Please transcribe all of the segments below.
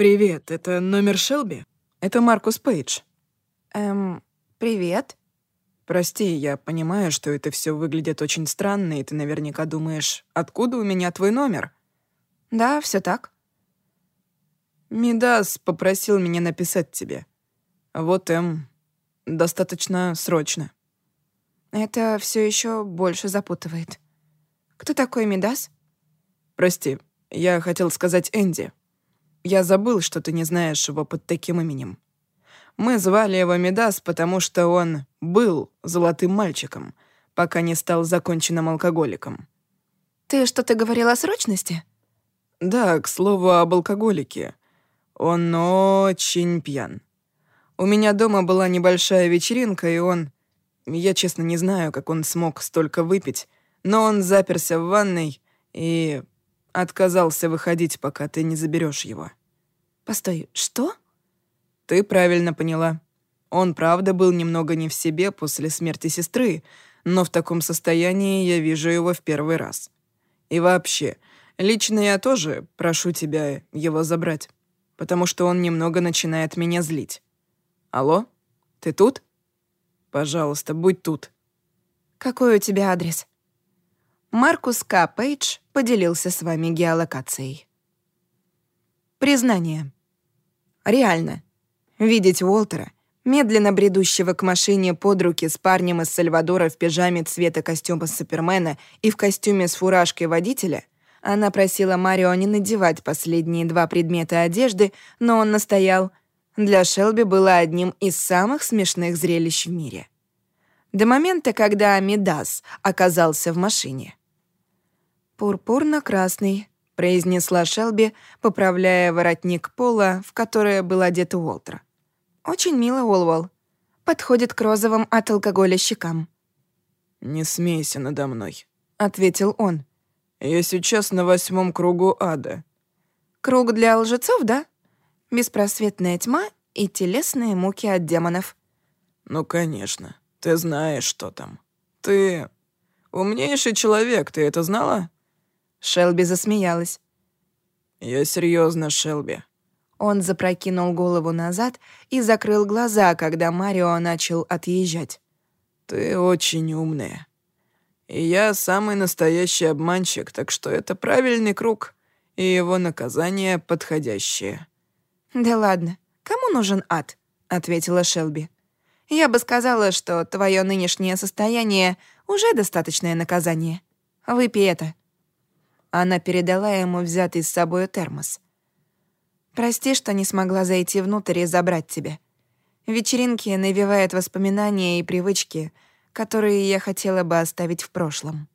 «Привет, это номер Шелби? Это Маркус Пейдж». «Эм, привет». «Прости, я понимаю, что это все выглядит очень странно, и ты наверняка думаешь, откуда у меня твой номер?» «Да, все так». «Мидас попросил меня написать тебе. Вот, Эм, достаточно срочно». Это все еще больше запутывает. Кто такой Мидас? Прости, я хотел сказать Энди. Я забыл, что ты не знаешь его под таким именем. Мы звали его Мидас, потому что он был золотым мальчиком, пока не стал законченным алкоголиком. Ты что-то говорил о срочности? Да, к слову об алкоголике. Он очень пьян. У меня дома была небольшая вечеринка, и он... Я, честно, не знаю, как он смог столько выпить, но он заперся в ванной и Отказался выходить, пока ты не заберешь его. Постой, что? Ты правильно поняла. Он правда был немного не в себе после смерти сестры, но в таком состоянии я вижу его в первый раз. И вообще, лично я тоже прошу тебя его забрать, потому что он немного начинает меня злить. Алло? Ты тут? Пожалуйста, будь тут. Какой у тебя адрес? Маркус К. Пейдж поделился с вами геолокацией. Признание. Реально. Видеть Уолтера, медленно бредущего к машине под руки с парнем из Сальвадора в пижаме цвета костюма Супермена и в костюме с фуражкой водителя, она просила Марио не надевать последние два предмета одежды, но он настоял. Для Шелби было одним из самых смешных зрелищ в мире. До момента, когда Мидас оказался в машине. «Пурпурно-красный», — произнесла Шелби, поправляя воротник пола, в которое был одет Уолтер. «Очень мило, Уолвол. Подходит к розовым от алкоголя щекам». «Не смейся надо мной», — ответил он. «Я сейчас на восьмом кругу ада». «Круг для лжецов, да? Беспросветная тьма и телесные муки от демонов». «Ну, конечно. Ты знаешь, что там. Ты умнейший человек, ты это знала?» Шелби засмеялась. «Я серьезно, Шелби». Он запрокинул голову назад и закрыл глаза, когда Марио начал отъезжать. «Ты очень умная. И я самый настоящий обманщик, так что это правильный круг, и его наказание подходящее». «Да ладно, кому нужен ад?» — ответила Шелби. «Я бы сказала, что твое нынешнее состояние уже достаточное наказание. Выпей это». Она передала ему взятый с собой термос. «Прости, что не смогла зайти внутрь и забрать тебя. Вечеринки навевают воспоминания и привычки, которые я хотела бы оставить в прошлом».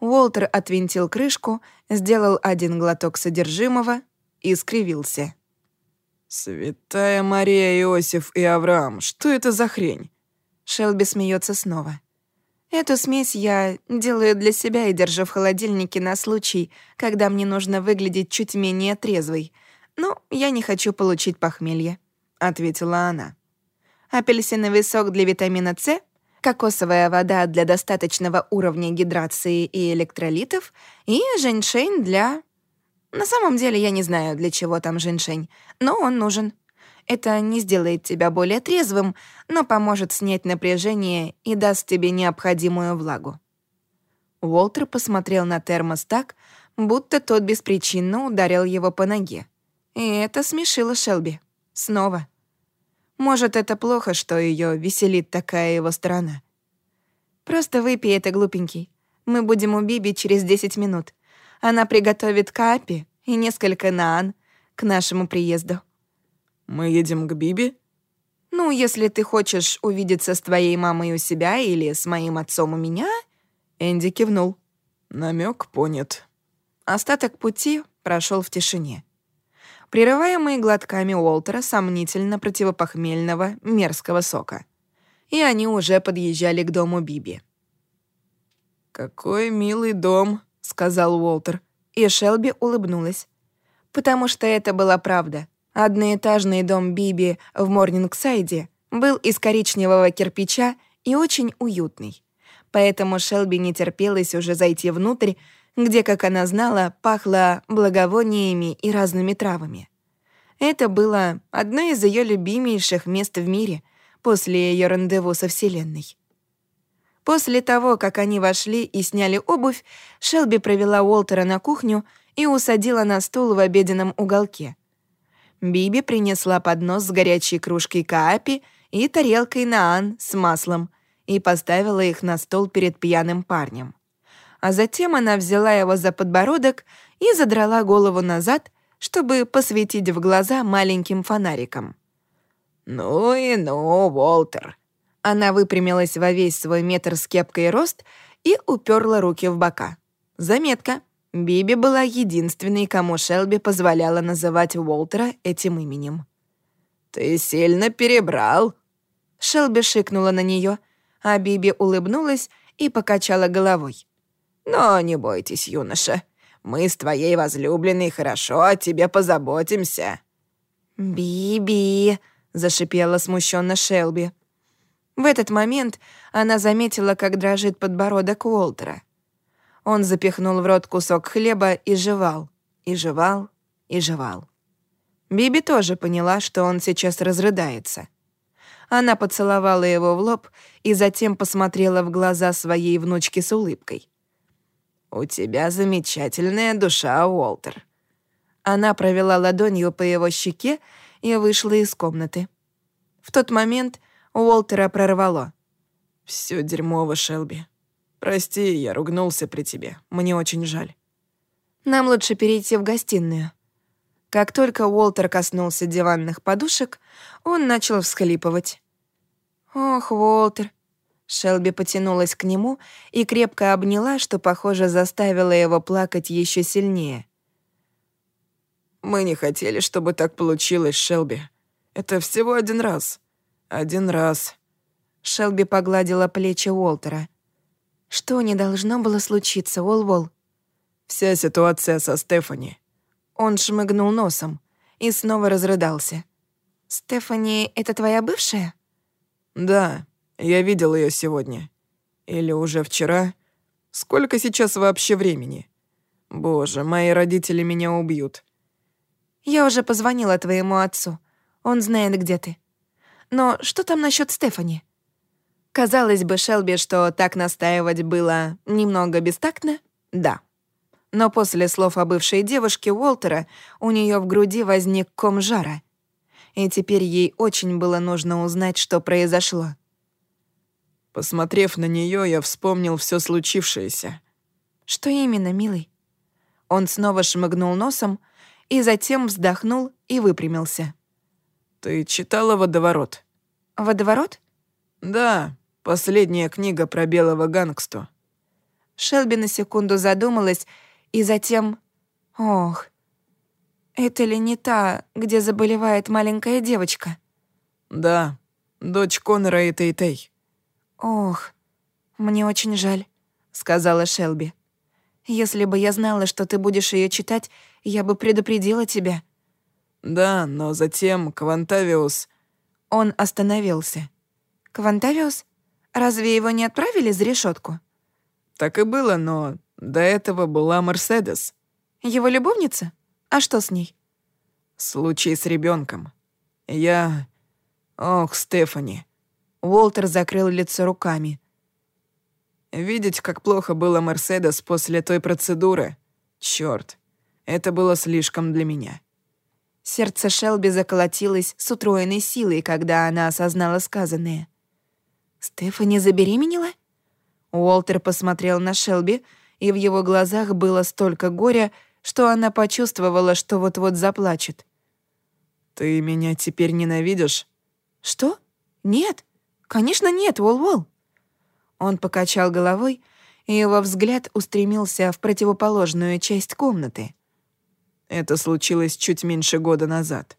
Уолтер отвинтил крышку, сделал один глоток содержимого и скривился. «Святая Мария, Иосиф и Авраам, что это за хрень?» Шелби смеется снова. Эту смесь я делаю для себя и держу в холодильнике на случай, когда мне нужно выглядеть чуть менее трезвой. Но я не хочу получить похмелье», — ответила она. «Апельсиновый сок для витамина С, кокосовая вода для достаточного уровня гидрации и электролитов и женьшень для... На самом деле я не знаю, для чего там женьшень, но он нужен. Это не сделает тебя более трезвым, но поможет снять напряжение и даст тебе необходимую влагу». Уолтер посмотрел на термос так, будто тот беспричинно ударил его по ноге. И это смешило Шелби. Снова. Может, это плохо, что ее веселит такая его сторона. «Просто выпей это, глупенький. Мы будем у Биби через 10 минут. Она приготовит капи и несколько наан к нашему приезду». Мы едем к Биби? Ну, если ты хочешь увидеться с твоей мамой у себя или с моим отцом у меня, Энди кивнул. Намек понят. Остаток пути прошел в тишине. Прерываемые глотками Уолтера сомнительно противопохмельного мерзкого сока. И они уже подъезжали к дому Биби. «Какой милый дом», — сказал Уолтер. И Шелби улыбнулась. Потому что это была правда. Одноэтажный дом Биби в Морнингсайде был из коричневого кирпича и очень уютный. Поэтому Шелби не терпелось уже зайти внутрь, где, как она знала, пахло благовониями и разными травами. Это было одно из ее любимейших мест в мире после ее рандеву со Вселенной. После того, как они вошли и сняли обувь, Шелби провела Уолтера на кухню и усадила на стул в обеденном уголке. Биби принесла поднос с горячей кружкой каапи и тарелкой наан с маслом и поставила их на стол перед пьяным парнем. А затем она взяла его за подбородок и задрала голову назад, чтобы посветить в глаза маленьким фонариком. «Ну и ну, Уолтер!» Она выпрямилась во весь свой метр с кепкой рост и уперла руки в бока. Заметка. Биби была единственной, кому Шелби позволяла называть Уолтера этим именем. «Ты сильно перебрал». Шелби шикнула на нее, а Биби улыбнулась и покачала головой. «Но не бойтесь, юноша. Мы с твоей возлюбленной хорошо о тебе позаботимся». «Биби», — зашипела смущенно Шелби. В этот момент она заметила, как дрожит подбородок Уолтера. Он запихнул в рот кусок хлеба и жевал, и жевал, и жевал. Биби тоже поняла, что он сейчас разрыдается. Она поцеловала его в лоб и затем посмотрела в глаза своей внучки с улыбкой. «У тебя замечательная душа, Уолтер». Она провела ладонью по его щеке и вышла из комнаты. В тот момент Уолтера прорвало. «Всё дерьмово, Шелби. Прости, я ругнулся при тебе. Мне очень жаль». «Нам лучше перейти в гостиную». Как только Уолтер коснулся диванных подушек, он начал всхлипывать. «Ох, Уолтер». Шелби потянулась к нему и крепко обняла, что, похоже, заставило его плакать еще сильнее. «Мы не хотели, чтобы так получилось, Шелби. Это всего один раз. Один раз». Шелби погладила плечи Уолтера. «Что не должно было случиться, Уолл-Волл?» «Вся ситуация со Стефани». Он шмыгнул носом и снова разрыдался. «Стефани — это твоя бывшая?» «Да, я видел ее сегодня. Или уже вчера. Сколько сейчас вообще времени? Боже, мои родители меня убьют». «Я уже позвонила твоему отцу. Он знает, где ты. Но что там насчет Стефани? Казалось бы, Шелби, что так настаивать было немного бестактно? Да. Но после слов о бывшей девушке Уолтера у нее в груди возник ком жара. И теперь ей очень было нужно узнать, что произошло. Посмотрев на нее, я вспомнил все случившееся. Что именно, милый? Он снова шмыгнул носом и затем вздохнул и выпрямился. «Ты читала «Водоворот»?» «Водоворот?» «Да, последняя книга про белого гангсту». Шелби на секунду задумалась, и затем... Ох, это ли не та, где заболевает маленькая девочка? Да, дочь Конора и Тей-Тей. Ох, мне очень жаль, сказала Шелби. Если бы я знала, что ты будешь ее читать, я бы предупредила тебя. Да, но затем Квантавиус... Он остановился. Квантавиус? Разве его не отправили за решетку? Так и было, но до этого была Мерседес. Его любовница? А что с ней? Случай с ребенком. Я... Ох, Стефани. Уолтер закрыл лицо руками. Видеть, как плохо было Мерседес после той процедуры. Чёрт, это было слишком для меня. Сердце Шелби заколотилось с утроенной силой, когда она осознала сказанное. «Стефани забеременела?» Уолтер посмотрел на Шелби, и в его глазах было столько горя, что она почувствовала, что вот-вот заплачет. «Ты меня теперь ненавидишь?» «Что? Нет. Конечно, нет, Уолл-Уолл». Он покачал головой, и его взгляд устремился в противоположную часть комнаты. Это случилось чуть меньше года назад.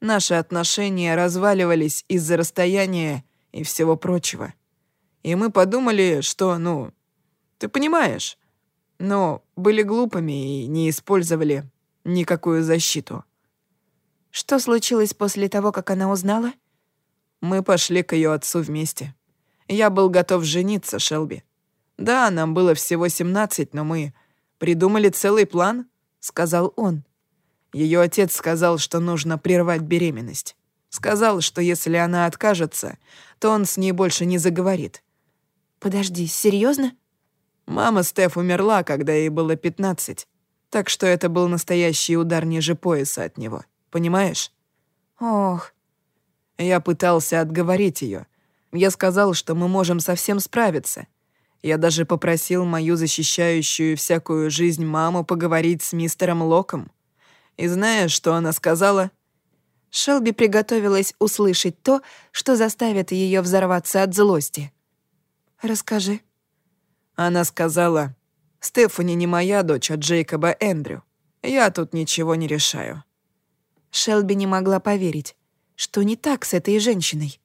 Наши отношения разваливались из-за расстояния и всего прочего. И мы подумали, что, ну, ты понимаешь, но были глупыми и не использовали никакую защиту. Что случилось после того, как она узнала? Мы пошли к ее отцу вместе. Я был готов жениться, Шелби. Да, нам было всего 17, но мы придумали целый план, сказал он. Ее отец сказал, что нужно прервать беременность. Сказал, что если она откажется, то он с ней больше не заговорит. Подожди, серьезно? Мама Стеф умерла, когда ей было 15. Так что это был настоящий удар ниже пояса от него. Понимаешь? Ох. Я пытался отговорить ее. Я сказал, что мы можем совсем справиться. Я даже попросил мою защищающую всякую жизнь маму поговорить с мистером Локом. И знаешь, что она сказала? Шелби приготовилась услышать то, что заставит ее взорваться от злости. «Расскажи». Она сказала, «Стефани не моя дочь, а Джейкоба Эндрю. Я тут ничего не решаю». Шелби не могла поверить, что не так с этой женщиной.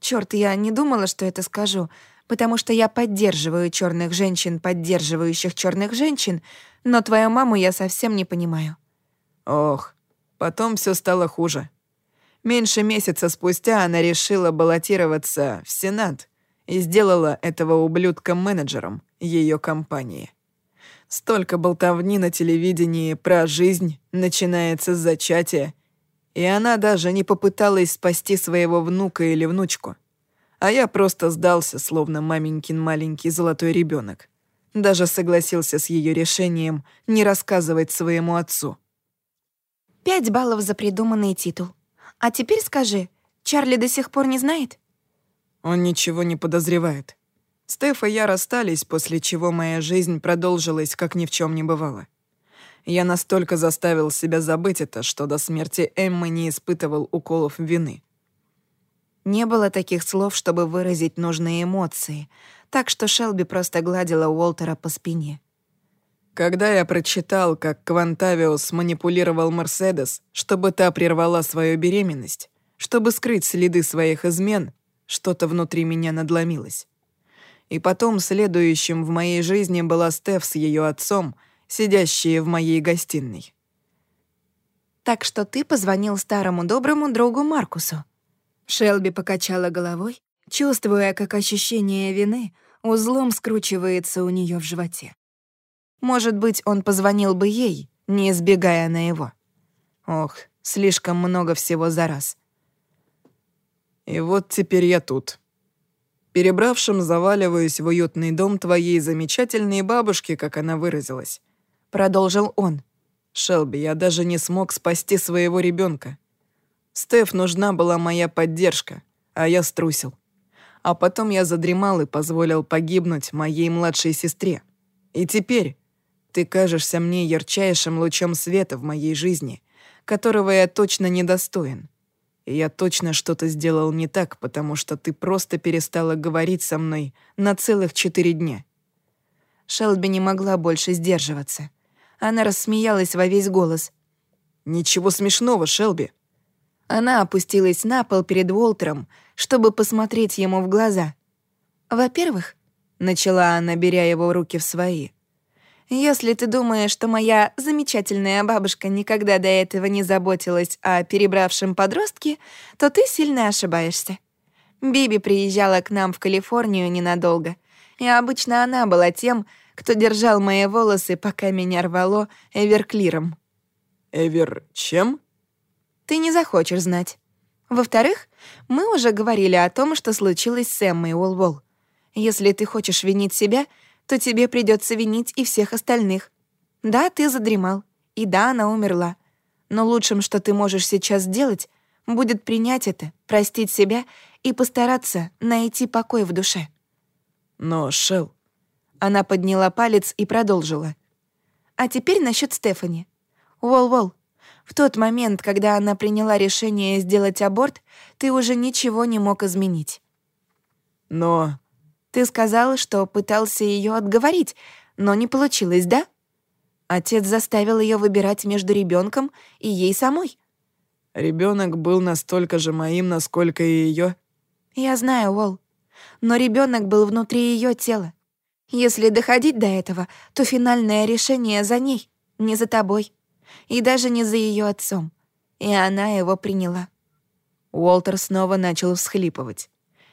Черт, я не думала, что это скажу, потому что я поддерживаю черных женщин, поддерживающих черных женщин, но твою маму я совсем не понимаю. Ох, Потом все стало хуже. Меньше месяца спустя она решила баллотироваться в Сенат и сделала этого ублюдка менеджером ее компании. Столько болтовни на телевидении про жизнь начинается с зачатия, и она даже не попыталась спасти своего внука или внучку. А я просто сдался, словно маменькин маленький золотой ребенок. Даже согласился с ее решением не рассказывать своему отцу. Пять баллов за придуманный титул. А теперь скажи, Чарли до сих пор не знает? Он ничего не подозревает. Стеф и я расстались, после чего моя жизнь продолжилась, как ни в чем не бывало. Я настолько заставил себя забыть это, что до смерти Эммы не испытывал уколов вины. Не было таких слов, чтобы выразить нужные эмоции, так что Шелби просто гладила Уолтера по спине. Когда я прочитал, как Квантавиус манипулировал Мерседес, чтобы та прервала свою беременность, чтобы скрыть следы своих измен, что-то внутри меня надломилось. И потом следующим в моей жизни была Стеф с ее отцом, сидящие в моей гостиной. «Так что ты позвонил старому доброму другу Маркусу?» Шелби покачала головой, чувствуя, как ощущение вины узлом скручивается у нее в животе. Может быть, он позвонил бы ей, не избегая на его. Ох, слишком много всего за раз. И вот теперь я тут. Перебравшим заваливаюсь в уютный дом твоей замечательной бабушки, как она выразилась. Продолжил он. Шелби, я даже не смог спасти своего ребенка. Стеф нужна была моя поддержка, а я струсил. А потом я задремал и позволил погибнуть моей младшей сестре. И теперь, ты кажешься мне ярчайшим лучом света в моей жизни, которого я точно недостоин. И я точно что-то сделал не так, потому что ты просто перестала говорить со мной на целых четыре дня». Шелби не могла больше сдерживаться. Она рассмеялась во весь голос. «Ничего смешного, Шелби». Она опустилась на пол перед Уолтером, чтобы посмотреть ему в глаза. «Во-первых», — начала она, беря его руки в свои, — если ты думаешь, что моя замечательная бабушка никогда до этого не заботилась о перебравшем подростке, то ты сильно ошибаешься. Биби приезжала к нам в Калифорнию ненадолго, и обычно она была тем, кто держал мои волосы, пока меня рвало эверклиром. Эвер чем? Ты не захочешь знать. Во-вторых, мы уже говорили о том, что случилось с Эммой Уолвол. Если ты хочешь винить себя — то тебе придется винить и всех остальных. Да, ты задремал, и да, она умерла. Но лучшим, что ты можешь сейчас сделать, будет принять это, простить себя и постараться найти покой в душе. Но, Шел... Она подняла палец и продолжила. А теперь насчет Стефани. Уолл-Уолл, в тот момент, когда она приняла решение сделать аборт, ты уже ничего не мог изменить. Но ты сказал, что пытался ее отговорить, но не получилось, да? Отец заставил ее выбирать между ребенком и ей самой. Ребенок был настолько же моим, насколько и ее. Я знаю, Уолл. Но ребенок был внутри ее тела. Если доходить до этого, то финальное решение за ней, не за тобой. И даже не за ее отцом. И она его приняла. Уолтер снова начал всхлипывать.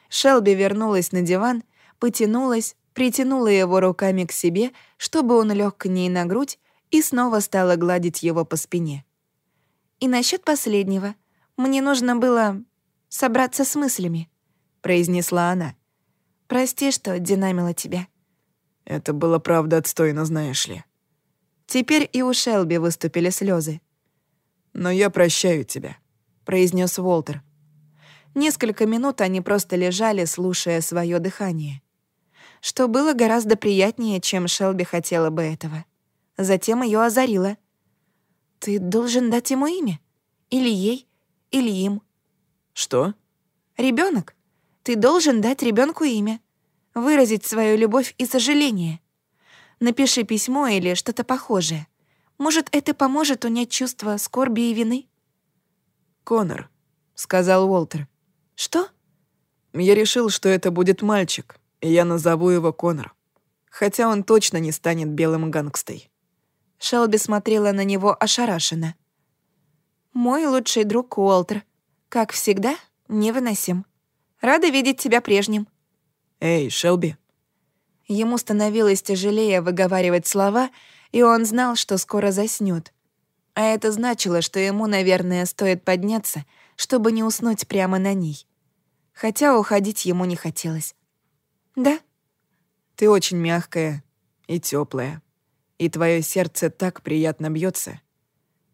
Шелби вернулась на диван потянулась, притянула его руками к себе, чтобы он лег к ней на грудь, и снова стала гладить его по спине. И насчет последнего. Мне нужно было собраться с мыслями», — произнесла она. «Прости, что динамила тебя». Это было правда отстойно, знаешь ли. Теперь и у Шелби выступили слезы. «Но я прощаю тебя», — произнес Уолтер. Несколько минут они просто лежали, слушая свое дыхание. Что было гораздо приятнее, чем Шелби хотела бы этого. Затем ее озарило. «Ты должен дать ему имя. Или ей, или им». «Что?» Ребенок. Ты должен дать ребенку имя. Выразить свою любовь и сожаление. Напиши письмо или что-то похожее. Может, это поможет унять чувство скорби и вины?» «Конор», — сказал Уолтер. «Что?» «Я решил, что это будет мальчик, и я назову его Конор. Хотя он точно не станет белым гангстой». Шелби смотрела на него ошарашенно. «Мой лучший друг Уолтер. Как всегда, невыносим. Рада видеть тебя прежним». «Эй, Шелби». Ему становилось тяжелее выговаривать слова, и он знал, что скоро заснёт. А это значило, что ему, наверное, стоит подняться, чтобы не уснуть прямо на ней хотя уходить ему не хотелось. «Да?» «Ты очень мягкая и теплая, и твое сердце так приятно бьется.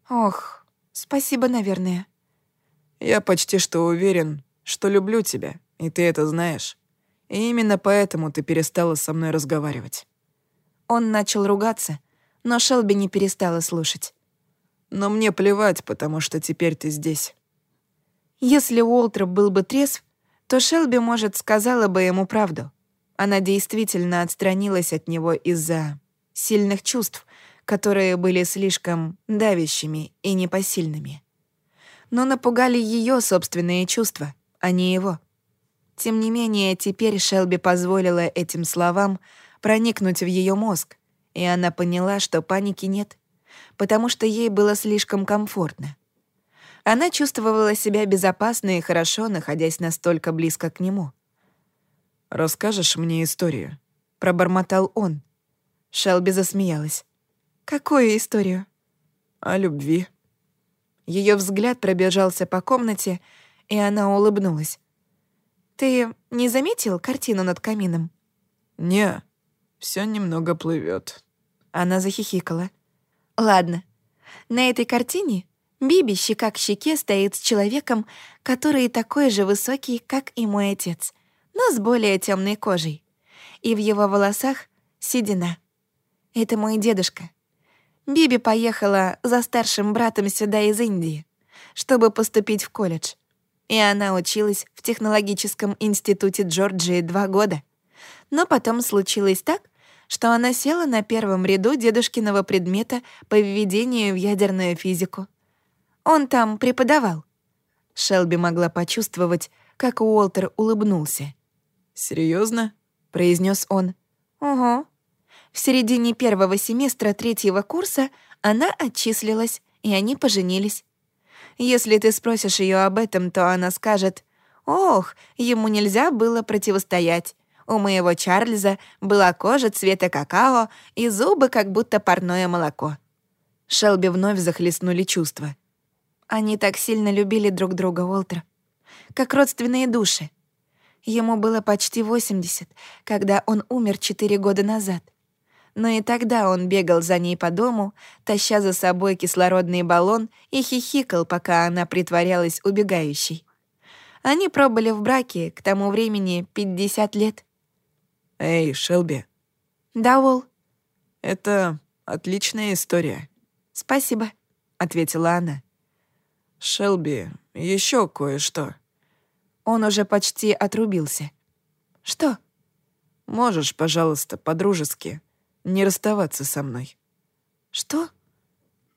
«Ох, спасибо, наверное». «Я почти что уверен, что люблю тебя, и ты это знаешь. И именно поэтому ты перестала со мной разговаривать». Он начал ругаться, но Шелби не перестала слушать. «Но мне плевать, потому что теперь ты здесь». Если Уолтер был бы трезв, то Шелби, может, сказала бы ему правду. Она действительно отстранилась от него из-за сильных чувств, которые были слишком давящими и непосильными. Но напугали ее собственные чувства, а не его. Тем не менее, теперь Шелби позволила этим словам проникнуть в ее мозг, и она поняла, что паники нет, потому что ей было слишком комфортно. Она чувствовала себя безопасно и хорошо, находясь настолько близко к нему. «Расскажешь мне историю?» — пробормотал он. Шелби засмеялась. «Какую историю?» «О любви». Ее взгляд пробежался по комнате, и она улыбнулась. «Ты не заметил картину над камином?» «Не, все немного плывет. Она захихикала. «Ладно. На этой картине Биби щека к щеке стоит с человеком, который такой же высокий, как и мой отец, но с более темной кожей. И в его волосах седина. Это мой дедушка. Биби поехала за старшим братом сюда из Индии, чтобы поступить в колледж. И она училась в технологическом институте Джорджии два года. Но потом случилось так, что она села на первом ряду дедушкиного предмета по введению в ядерную физику. Он там преподавал». Шелби могла почувствовать, как Уолтер улыбнулся. Серьезно? произнес он. «Угу». В середине первого семестра третьего курса она отчислилась, и они поженились. Если ты спросишь ее об этом, то она скажет, «Ох, ему нельзя было противостоять. У моего Чарльза была кожа цвета какао и зубы, как будто парное молоко». Шелби вновь захлестнули чувства. Они так сильно любили друг друга, Уолтер. Как родственные души. Ему было почти 80, когда он умер 4 года назад. Но и тогда он бегал за ней по дому, таща за собой кислородный баллон и хихикал, пока она притворялась убегающей. Они пробыли в браке к тому времени 50 лет. «Эй, Шелби». «Да, Уолл». «Это отличная история». «Спасибо», — ответила она. «Шелби, еще кое-что». Он уже почти отрубился. «Что?» «Можешь, пожалуйста, по-дружески не расставаться со мной». «Что?»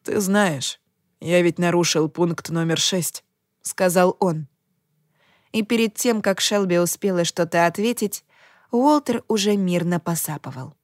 «Ты знаешь, я ведь нарушил пункт номер шесть», — сказал он. И перед тем, как Шелби успела что-то ответить, Уолтер уже мирно посапывал.